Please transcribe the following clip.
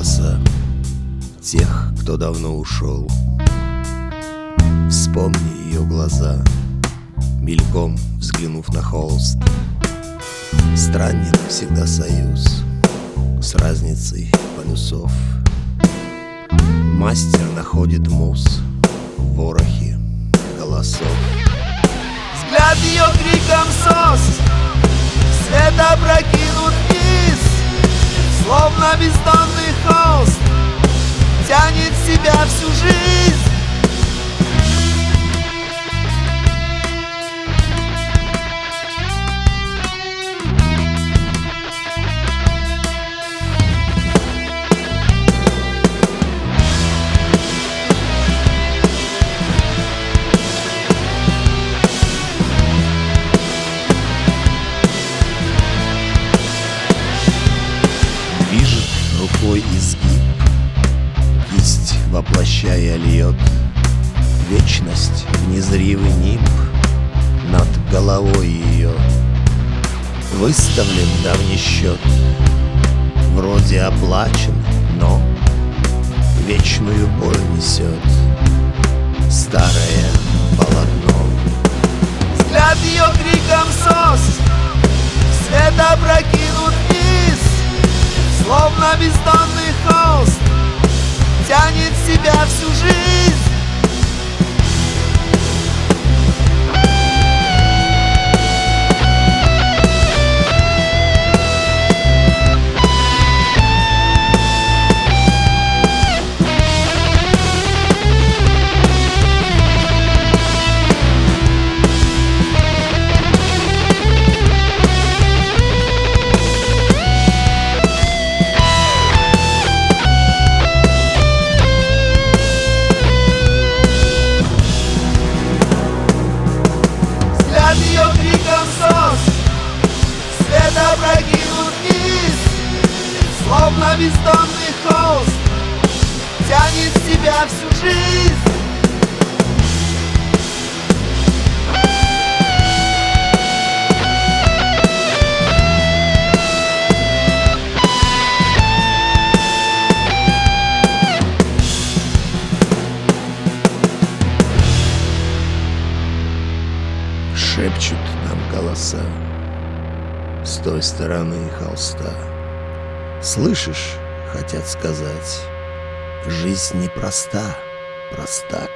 голоса Тех, кто давно ушел. Вспомни ее глаза Мельком взглянув на холст. Странен всегда союз С разницей полюсов. Мастер находит мус В ворохе голосов. Взгляд ее криком сос Свет опрокинут Словно бездонный холст Тянет себя всю жизнь воплощая льет Вечность в незривый нимб Над головой ее Выставлен давний счет Вроде оплачен, но Вечную боль несет Старое полотно. Взгляд ее криком сос Свет опрокинут вниз Словно бездонный холст Тянет себя всю жизнь бездонный холст Тянет в себя всю жизнь. Шепчут нам голоса С той стороны холста Слышишь, хотят сказать Жизнь непроста, простак